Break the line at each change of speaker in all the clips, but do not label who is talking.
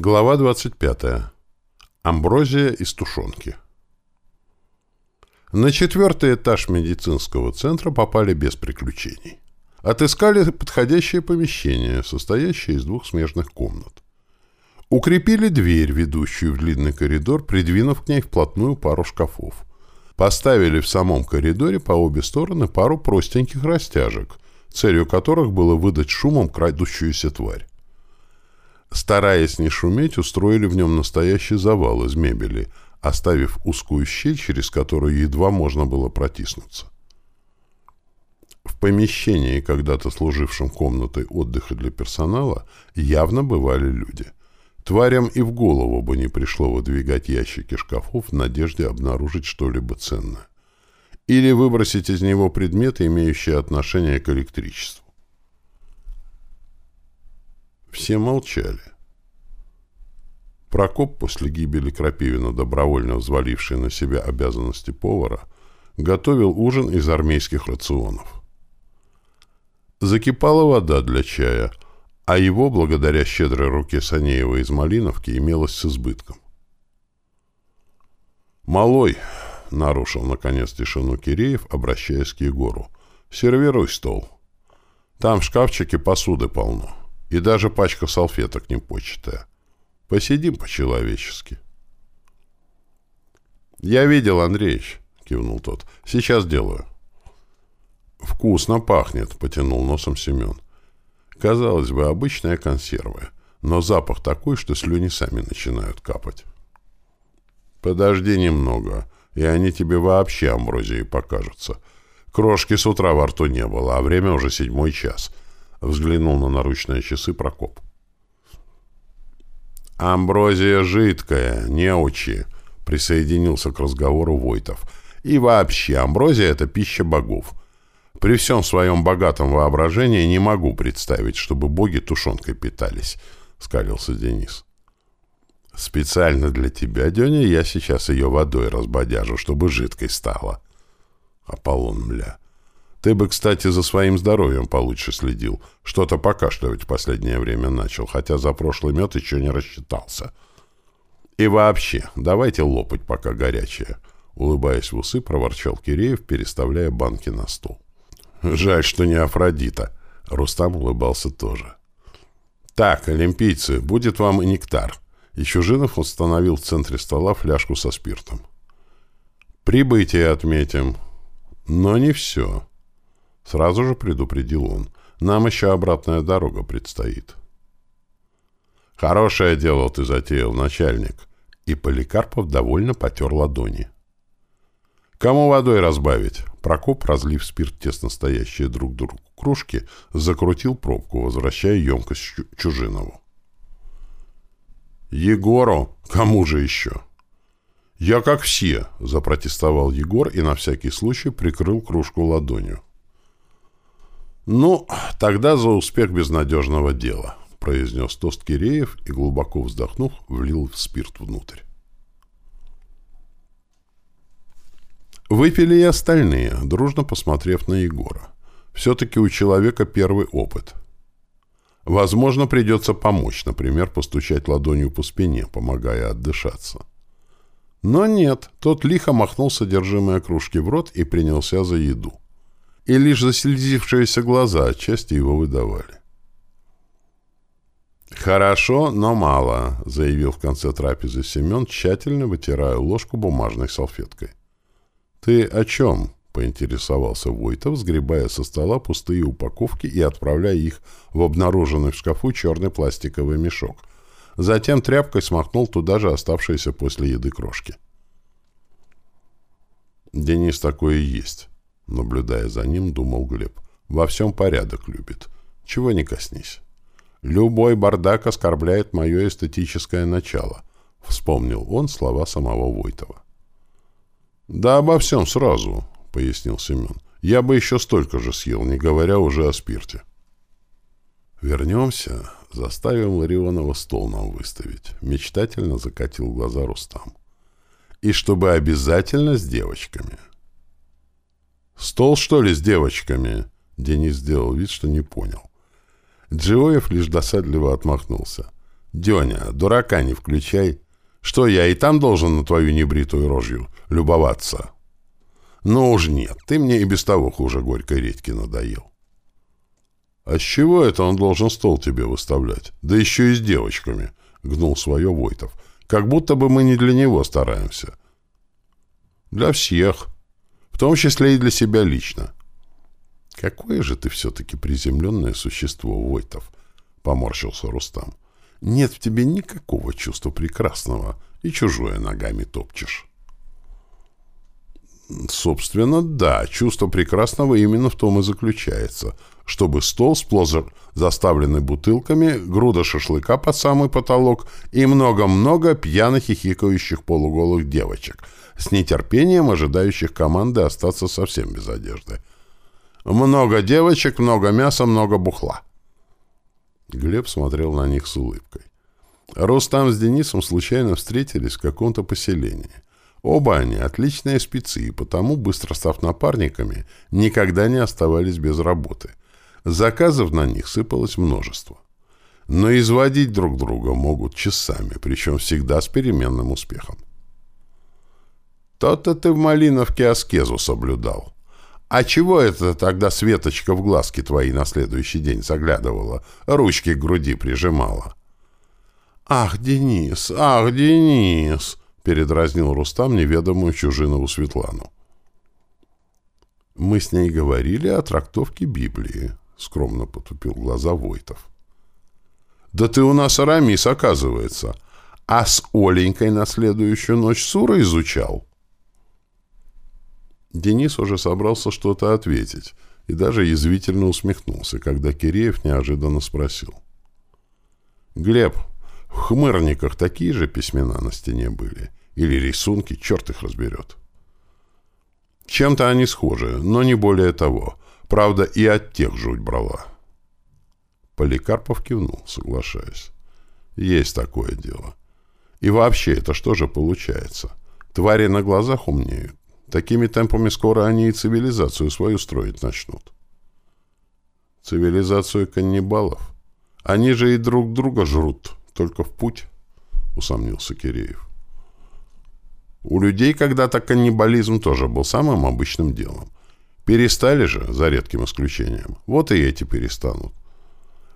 Глава 25. Амброзия из тушенки. На четвертый этаж медицинского центра попали без приключений. Отыскали подходящее помещение, состоящее из двух смежных комнат. Укрепили дверь, ведущую в длинный коридор, придвинув к ней вплотную пару шкафов. Поставили в самом коридоре по обе стороны пару простеньких растяжек, целью которых было выдать шумом крадущуюся тварь. Стараясь не шуметь, устроили в нем настоящий завал из мебели, оставив узкую щель, через которую едва можно было протиснуться. В помещении, когда-то служившем комнатой отдыха для персонала, явно бывали люди. Тварям и в голову бы не пришло выдвигать ящики шкафов в надежде обнаружить что-либо ценное. Или выбросить из него предметы, имеющие отношение к электричеству. Все молчали. Прокоп, после гибели Крапивина, добровольно взваливший на себя обязанности повара, готовил ужин из армейских рационов. Закипала вода для чая, а его, благодаря щедрой руке Санеева из Малиновки, имелось с избытком. «Малой», — нарушил наконец тишину Киреев, обращаясь к Егору, — «сервируй стол. Там в шкафчике посуды полно». И даже пачка салфеток не початая. Посидим по-человечески. «Я видел, Андреич», — кивнул тот. «Сейчас делаю». «Вкусно пахнет», — потянул носом Семен. Казалось бы, обычная консерва, но запах такой, что слюни сами начинают капать. «Подожди немного, и они тебе вообще амброзией покажутся. Крошки с утра во рту не было, а время уже седьмой час». Взглянул на наручные часы Прокоп. «Амброзия жидкая, не учи», — присоединился к разговору Войтов. «И вообще, амброзия — это пища богов. При всем своем богатом воображении не могу представить, чтобы боги тушенкой питались», — скалился Денис. «Специально для тебя, Деня, я сейчас ее водой разбодяжу, чтобы жидкой стала». Аполлон, мля. Ты бы, кстати, за своим здоровьем получше следил. Что-то покашливать в последнее время начал, хотя за прошлый мед еще не рассчитался. И вообще, давайте лопать, пока горячее. Улыбаясь в усы, проворчал Киреев, переставляя банки на стол. Жаль, что не Афродита. Рустам улыбался тоже. Так, олимпийцы, будет вам и нектар. И Чужинов установил в центре стола фляжку со спиртом. Прибытие отметим. Но не все. Сразу же предупредил он. Нам еще обратная дорога предстоит. Хорошее дело ты затеял, начальник. И Поликарпов довольно потер ладони. Кому водой разбавить? Прокоп, разлив спирт тесно стоящие друг другу кружки, закрутил пробку, возвращая емкость Чужинову. «Егору? Кому же еще?» «Я как все», — запротестовал Егор и на всякий случай прикрыл кружку ладонью. «Ну, тогда за успех безнадежного дела», — произнес тост Киреев и, глубоко вздохнув, влил спирт внутрь. Выпили и остальные, дружно посмотрев на Егора. Все-таки у человека первый опыт. Возможно, придется помочь, например, постучать ладонью по спине, помогая отдышаться. Но нет, тот лихо махнул содержимое кружки в рот и принялся за еду и лишь заслезившиеся глаза отчасти его выдавали. «Хорошо, но мало», — заявил в конце трапезы Семен, тщательно вытирая ложку бумажной салфеткой. «Ты о чем?» — поинтересовался Войтов, сгребая со стола пустые упаковки и отправляя их в обнаруженный в шкафу черный пластиковый мешок. Затем тряпкой смахнул туда же оставшиеся после еды крошки. «Денис такое есть. Наблюдая за ним, думал Глеб. Во всем порядок любит. Чего не коснись. Любой бардак оскорбляет мое эстетическое начало. Вспомнил он слова самого Войтова. «Да обо всем сразу», — пояснил Семен. «Я бы еще столько же съел, не говоря уже о спирте». «Вернемся», — заставил Ларионова стол нам выставить. Мечтательно закатил глаза Рустам. «И чтобы обязательно с девочками». «Стол, что ли, с девочками?» Денис сделал вид, что не понял. Джиоев лишь досадливо отмахнулся. Деня, дурака не включай. Что, я и там должен на твою небритую рожью любоваться? Ну уж нет, ты мне и без того хуже горькой редьки надоел. А с чего это он должен стол тебе выставлять? Да еще и с девочками, гнул свое Войтов. Как будто бы мы не для него стараемся. Для всех. В том числе и для себя лично. Какое же ты все-таки приземленное существо, Войтов, поморщился Рустам. Нет в тебе никакого чувства прекрасного, и чужое ногами топчешь. Собственно, да, чувство прекрасного именно в том и заключается, чтобы стол сплошь заставленный бутылками, груда шашлыка под самый потолок и много-много пьяных хихикающих полуголых девочек, с нетерпением ожидающих команды остаться совсем без одежды. Много девочек, много мяса, много бухла. Глеб смотрел на них с улыбкой. Рустам с Денисом случайно встретились в каком-то поселении. Оба они отличные спецы, и потому, быстро став напарниками, никогда не оставались без работы. Заказов на них сыпалось множество. Но изводить друг друга могут часами, причем всегда с переменным успехом. «То-то ты в Малиновке аскезу соблюдал», «А чего это тогда Светочка в глазки твои на следующий день заглядывала, ручки к груди прижимала?» «Ах, Денис, ах, Денис!» — передразнил Рустам неведомую чужинову Светлану. «Мы с ней говорили о трактовке Библии», — скромно потупил глаза Войтов. «Да ты у нас арамис, оказывается. А с Оленькой на следующую ночь Сура изучал?» Денис уже собрался что-то ответить и даже язвительно усмехнулся, когда Киреев неожиданно спросил. «Глеб, в хмырниках такие же письмена на стене были? Или рисунки, черт их разберет?» Чем-то они схожи, но не более того. Правда, и от тех жуть брала. Поликарпов кивнул, соглашаясь. Есть такое дело. И вообще, это что же получается? Твари на глазах умнеют. Такими темпами скоро они и цивилизацию свою строить начнут. Цивилизацию каннибалов? Они же и друг друга жрут, только в путь, усомнился Киреев. У людей когда-то каннибализм тоже был самым обычным делом. Перестали же, за редким исключением. Вот и эти перестанут.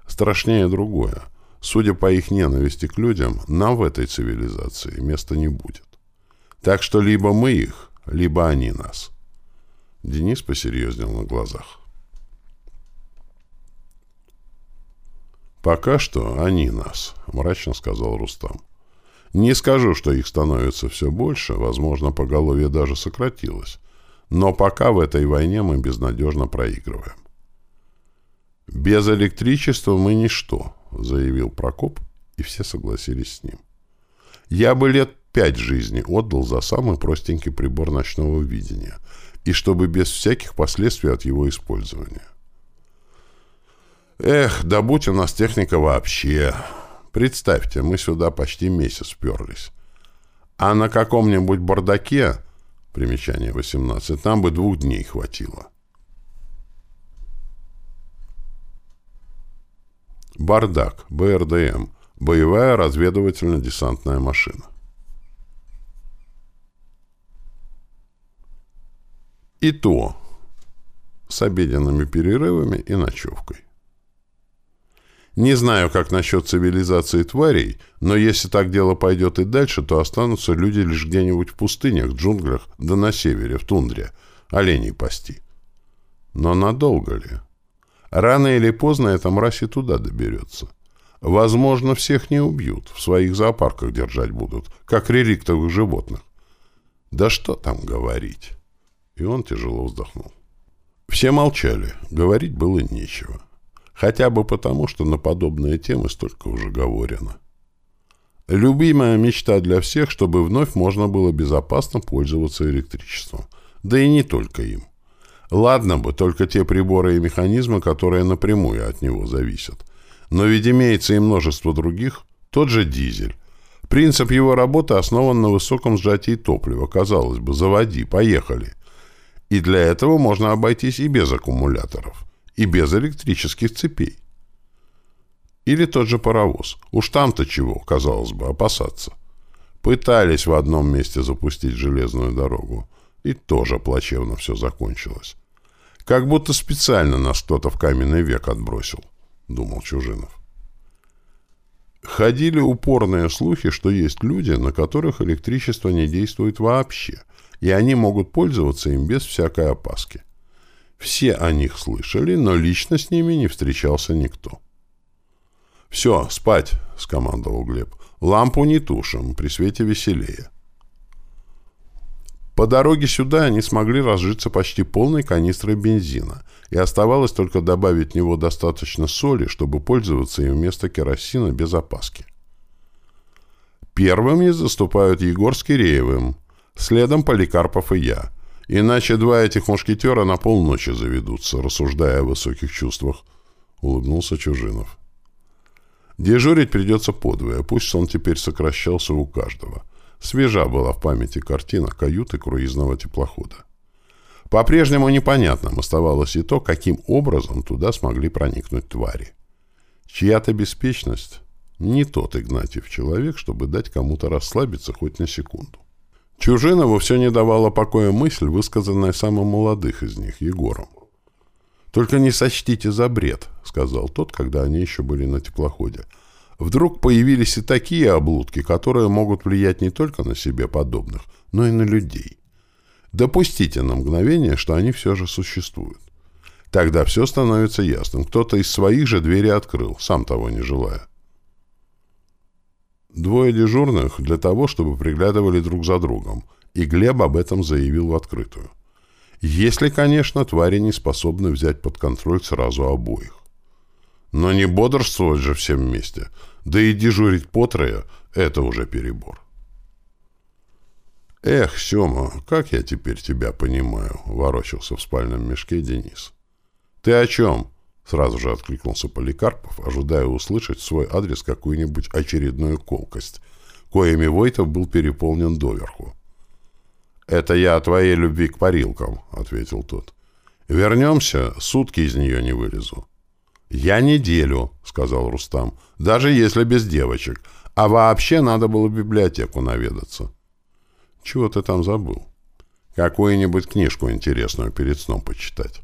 Страшнее другое. Судя по их ненависти к людям, нам в этой цивилизации места не будет. Так что либо мы их, либо они нас. Денис посерьезнел на глазах. «Пока что они нас», — мрачно сказал Рустам. «Не скажу, что их становится все больше, возможно, поголовье даже сократилось, но пока в этой войне мы безнадежно проигрываем». «Без электричества мы ничто», — заявил Прокоп, и все согласились с ним. «Я бы лет пять жизней отдал за самый простенький прибор ночного видения, и чтобы без всяких последствий от его использования. Эх, да будь у нас техника вообще. Представьте, мы сюда почти месяц вперлись. А на каком-нибудь бардаке, примечание 18, нам бы двух дней хватило. Бардак, БРДМ, боевая разведывательно-десантная машина. И то с обеденными перерывами и ночевкой. Не знаю, как насчет цивилизации тварей, но если так дело пойдет и дальше, то останутся люди лишь где-нибудь в пустынях, джунглях, да на севере, в тундре, оленей пасти. Но надолго ли? Рано или поздно эта мразь и туда доберется. Возможно, всех не убьют, в своих зоопарках держать будут, как реликтовых животных. Да что там говорить? И он тяжело вздохнул. Все молчали, говорить было нечего. Хотя бы потому, что на подобные темы столько уже говорено. Любимая мечта для всех, чтобы вновь можно было безопасно пользоваться электричеством. Да и не только им. Ладно бы, только те приборы и механизмы, которые напрямую от него зависят. Но ведь имеется и множество других. Тот же дизель. Принцип его работы основан на высоком сжатии топлива. Казалось бы, заводи, поехали. И для этого можно обойтись и без аккумуляторов, и без электрических цепей. Или тот же паровоз. Уж там-то чего, казалось бы, опасаться. Пытались в одном месте запустить железную дорогу. И тоже плачевно все закончилось. Как будто специально нас кто-то в каменный век отбросил, думал Чужинов. Ходили упорные слухи, что есть люди, на которых электричество не действует вообще, и они могут пользоваться им без всякой опаски. Все о них слышали, но лично с ними не встречался никто. «Все, спать!» — скомандовал Глеб. «Лампу не тушим, при свете веселее». По дороге сюда они смогли разжиться почти полной канистрой бензина, и оставалось только добавить в него достаточно соли, чтобы пользоваться им вместо керосина без опаски. Первыми заступают Егор с Киреевым, следом Поликарпов и я. Иначе два этих мушкетера на полночи заведутся, рассуждая о высоких чувствах, — улыбнулся Чужинов. Дежурить придется подвое, пусть сон теперь сокращался у каждого. Свежа была в памяти картина каюты круизного теплохода. По-прежнему непонятным оставалось и то, каким образом туда смогли проникнуть твари. Чья-то беспечность — не тот Игнатьев человек, чтобы дать кому-то расслабиться хоть на секунду. Чужинову все не давала покоя мысль, высказанная самым молодых из них, Егором. «Только не сочтите за бред», — сказал тот, когда они еще были на теплоходе. «Вдруг появились и такие облудки, которые могут влиять не только на себе подобных, но и на людей. Допустите на мгновение, что они все же существуют. Тогда все становится ясным. Кто-то из своих же двери открыл, сам того не желая. Двое дежурных для того, чтобы приглядывали друг за другом, и Глеб об этом заявил в открытую. Если, конечно, твари не способны взять под контроль сразу обоих. Но не бодрствовать же всем вместе, да и дежурить по трое — это уже перебор. «Эх, Сема, как я теперь тебя понимаю», — ворочался в спальном мешке Денис. «Ты о чем?» — сразу же откликнулся Поликарпов, ожидая услышать в свой адрес какую-нибудь очередную колкость, коими Войтов был переполнен доверху. «Это я о твоей любви к парилкам», — ответил тот. «Вернемся, сутки из нее не вылезу». «Я неделю», — сказал Рустам, — «даже если без девочек. А вообще надо было в библиотеку наведаться». Чего ты там забыл? Какую-нибудь книжку интересную перед сном почитать.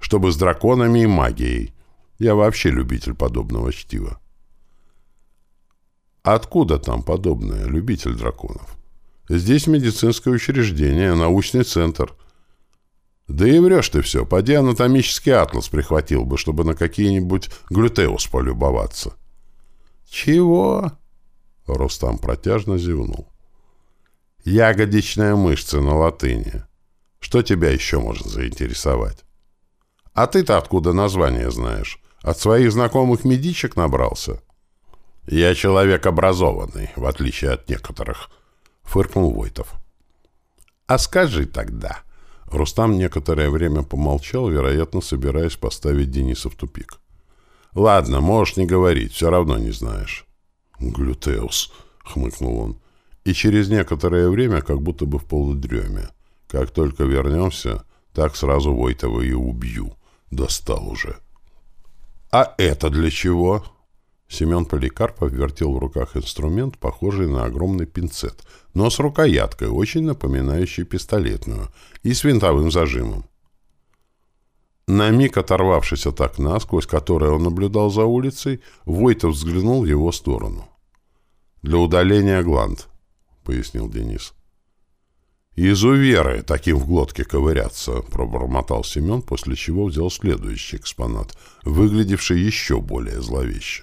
Чтобы с драконами и магией. Я вообще любитель подобного чтива. Откуда там подобное, любитель драконов? Здесь медицинское учреждение, научный центр. Да и врешь ты все. Поди анатомический атлас прихватил бы, чтобы на какие-нибудь глютеус полюбоваться. Чего? Рустам протяжно зевнул. Ягодичная мышца на латыни. Что тебя еще может заинтересовать? А ты-то откуда название знаешь? От своих знакомых медичек набрался? Я человек образованный, в отличие от некоторых, фыркнул Войтов. А скажи тогда. Рустам некоторое время помолчал, вероятно, собираясь поставить Дениса в тупик. Ладно, можешь не говорить, все равно не знаешь. Глютеус, хмыкнул он и через некоторое время как будто бы в полудреме. Как только вернемся, так сразу Войтова и убью. Достал уже. «А это для чего?» Семен Поликарпов вертел в руках инструмент, похожий на огромный пинцет, но с рукояткой, очень напоминающей пистолетную, и с винтовым зажимом. На миг оторвавшись от окна, сквозь которое он наблюдал за улицей, Войтов взглянул в его сторону. «Для удаления гланд», — пояснил Денис. «Изуверы таким в глотке ковыряться», — пробормотал Семен, после чего взял следующий экспонат, выглядевший еще более зловеще.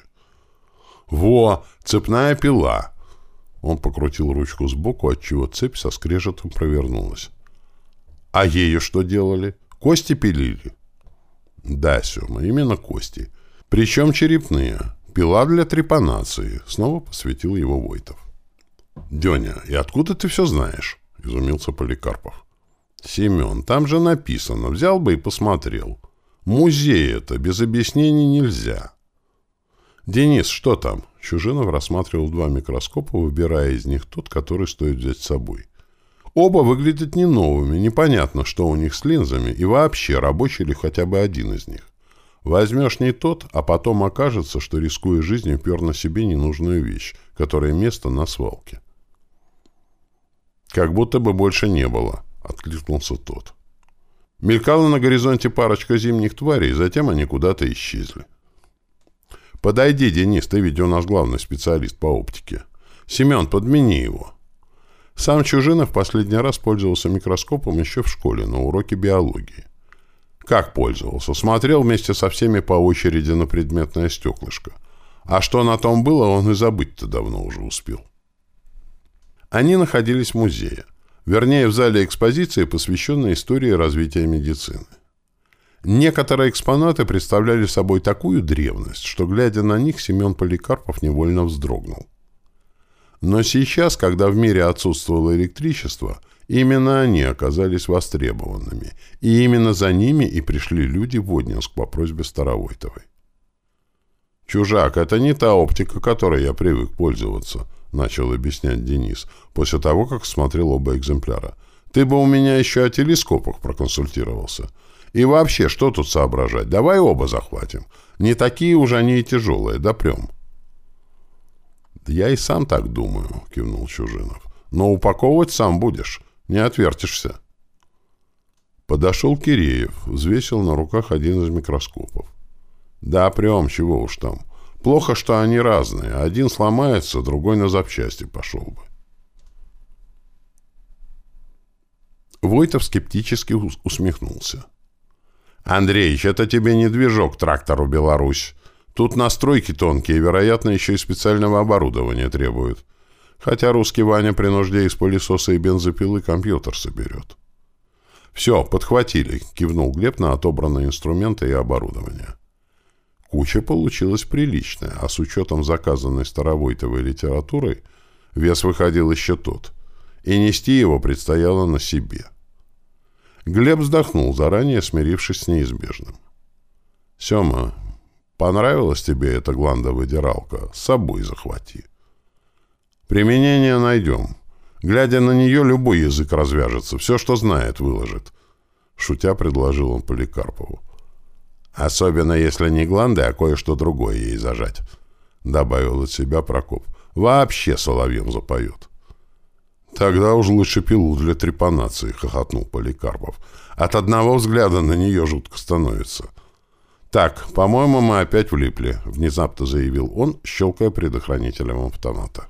«Во! Цепная пила!» Он покрутил ручку сбоку, отчего цепь со скрежетом провернулась. «А ею что делали? Кости пилили?» «Да, Сема, именно кости. Причем черепные. Пила для трепанации», — снова посвятил его Войтов. «Деня, и откуда ты все знаешь?» — изумился Поликарпов. «Семен, там же написано. Взял бы и посмотрел. Музей это, без объяснений нельзя». «Денис, что там?» Чужинов рассматривал два микроскопа, выбирая из них тот, который стоит взять с собой. Оба выглядят не новыми, непонятно, что у них с линзами, и вообще, рабочий ли хотя бы один из них. Возьмешь не тот, а потом окажется, что, рискуя жизнью, пер на себе ненужную вещь, которая место на свалке. «Как будто бы больше не было», — откликнулся тот. Мелькала на горизонте парочка зимних тварей, затем они куда-то исчезли. «Подойди, Денис, ты ведь у нас главный специалист по оптике. Семен, подмени его». Сам Чужинов последний раз пользовался микроскопом еще в школе на уроке биологии. Как пользовался? Смотрел вместе со всеми по очереди на предметное стеклышко. А что на том было, он и забыть-то давно уже успел. Они находились в музее. Вернее, в зале экспозиции, посвященной истории развития медицины. Некоторые экспонаты представляли собой такую древность, что, глядя на них, Семен Поликарпов невольно вздрогнул. Но сейчас, когда в мире отсутствовало электричество, именно они оказались востребованными, и именно за ними и пришли люди в Воднинск по просьбе Старовойтовой. «Чужак, это не та оптика, которой я привык пользоваться», — начал объяснять Денис, после того, как смотрел оба экземпляра. «Ты бы у меня еще о телескопах проконсультировался. И вообще, что тут соображать? Давай оба захватим. Не такие уже они и тяжелые, допрем». «Я и сам так думаю», — кивнул Чужинов. «Но упаковывать сам будешь, не отвертишься». Подошел Киреев, взвесил на руках один из микроскопов. «Да, прям, чего уж там. Плохо, что они разные. Один сломается, другой на запчасти пошел бы». Войтов скептически усмехнулся. «Андреич, это тебе не движок трактору «Беларусь». Тут настройки тонкие, вероятно, еще и специального оборудования требуют. Хотя русский Ваня при нужде из пылесоса и бензопилы компьютер соберет. «Все, подхватили», — кивнул Глеб на отобранные инструменты и оборудование. Куча получилась приличная, а с учетом заказанной старовойтовой литературой вес выходил еще тот, и нести его предстояло на себе. Глеб вздохнул, заранее смирившись с неизбежным. «Сема, Понравилась тебе эта гландовыдиралка? С собой захвати. Применение найдем. Глядя на нее, любой язык развяжется, все, что знает, выложит. Шутя предложил он Поликарпову. Особенно, если не гланды, а кое-что другое ей зажать. Добавил от себя Прокоп. Вообще соловьем запоет. Тогда уж лучше пилу для трепанации, хохотнул Поликарпов. От одного взгляда на нее жутко становится. — «Так, по-моему, мы опять влипли», — внезапно заявил он, щелкая предохранителем автомата.